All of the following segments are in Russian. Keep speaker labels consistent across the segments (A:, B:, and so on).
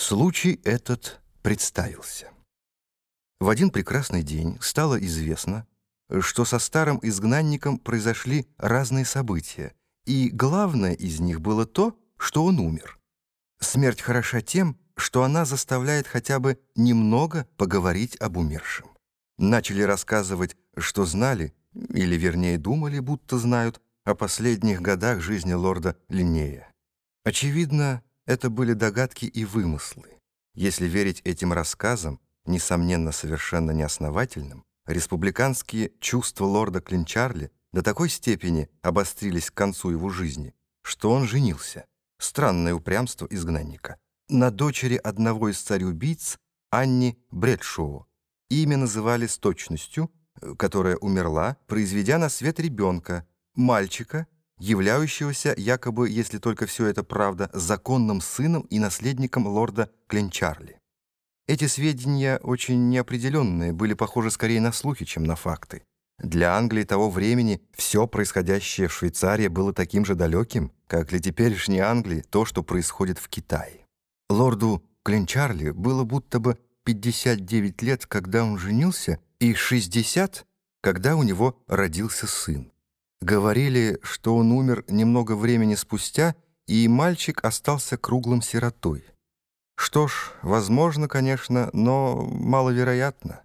A: Случай этот представился. В один прекрасный день стало известно, что со старым изгнанником произошли разные события, и главное из них было то, что он умер. Смерть хороша тем, что она заставляет хотя бы немного поговорить об умершем. Начали рассказывать, что знали, или вернее думали, будто знают, о последних годах жизни лорда Линнея. Очевидно, это были догадки и вымыслы. Если верить этим рассказам, несомненно совершенно неосновательным, республиканские чувства лорда Клинчарли до такой степени обострились к концу его жизни, что он женился. Странное упрямство изгнанника. На дочери одного из царь-убийц Анни Бредшоу. Имя называли с точностью, которая умерла, произведя на свет ребенка, мальчика, являющегося якобы, если только все это правда, законным сыном и наследником лорда Кленчарли. Эти сведения, очень неопределенные, были похожи скорее на слухи, чем на факты. Для Англии того времени все происходящее в Швейцарии было таким же далеким, как для теперешней Англии то, что происходит в Китае. Лорду Кленчарли было будто бы 59 лет, когда он женился, и 60, когда у него родился сын. Говорили, что он умер немного времени спустя, и мальчик остался круглым сиротой. Что ж, возможно, конечно, но маловероятно.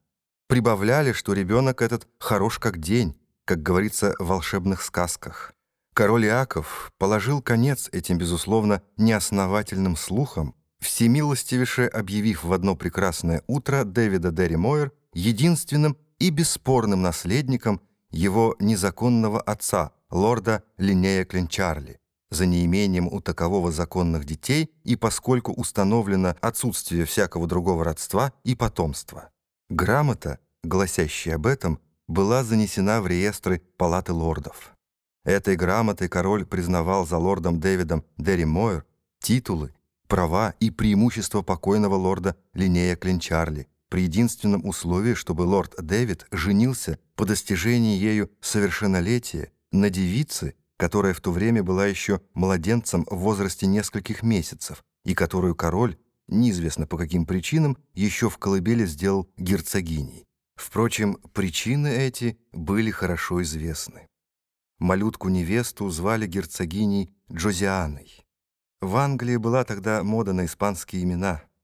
A: Прибавляли, что ребенок этот хорош как день, как говорится в волшебных сказках. Король Иаков положил конец этим, безусловно, неосновательным слухам, всемилостивейше объявив в одно прекрасное утро Дэвида Дерри Мойер единственным и бесспорным наследником его незаконного отца, лорда Линнея Клинчарли, за неимением у такового законных детей и поскольку установлено отсутствие всякого другого родства и потомства. Грамота, гласящая об этом, была занесена в реестры Палаты лордов. Этой грамотой король признавал за лордом Дэвидом Дерри Мойер титулы, права и преимущества покойного лорда Линнея Клинчарли, при единственном условии, чтобы лорд Дэвид женился по достижении ею совершеннолетия на девице, которая в то время была еще младенцем в возрасте нескольких месяцев, и которую король, неизвестно по каким причинам, еще в колыбели сделал герцогиней. Впрочем, причины эти были хорошо известны. Малютку-невесту звали герцогиней Джозианой. В Англии была тогда мода на испанские имена —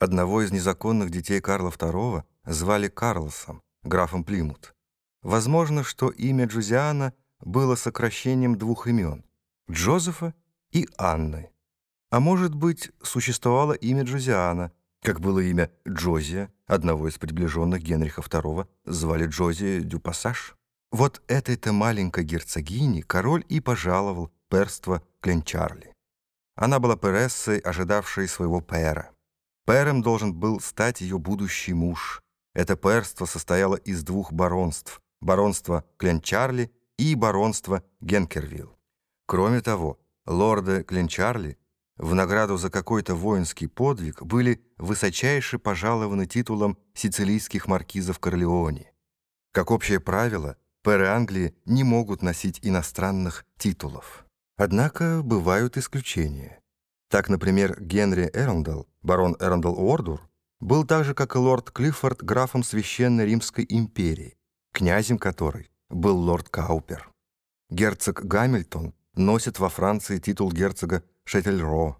A: Одного из незаконных детей Карла II звали Карлосом, графом Плимут. Возможно, что имя Джузиана было сокращением двух имен — Джозефа и Анны. А может быть, существовало имя Джозиана, как было имя Джозия, одного из приближенных Генриха II, звали Джози Дюпассаж. Вот этой-то маленькой герцогине король и пожаловал перство Кленчарли. Она была перессой, ожидавшей своего пэра. Пэром должен был стать ее будущий муж. Это пэрство состояло из двух баронств — баронства Кленчарли и баронства Генкервилл. Кроме того, лорды Кленчарли в награду за какой-то воинский подвиг были высочайше пожалованы титулом сицилийских маркизов Корлеоне. Как общее правило, пэры Англии не могут носить иностранных титулов. Однако бывают исключения. Так, например, Генри Эрондал, барон Эрондал Уордур, был так же, как и лорд Клиффорд, графом Священной Римской империи, князем которой был лорд Каупер. Герцог Гамильтон носит во Франции титул герцога Шетельро,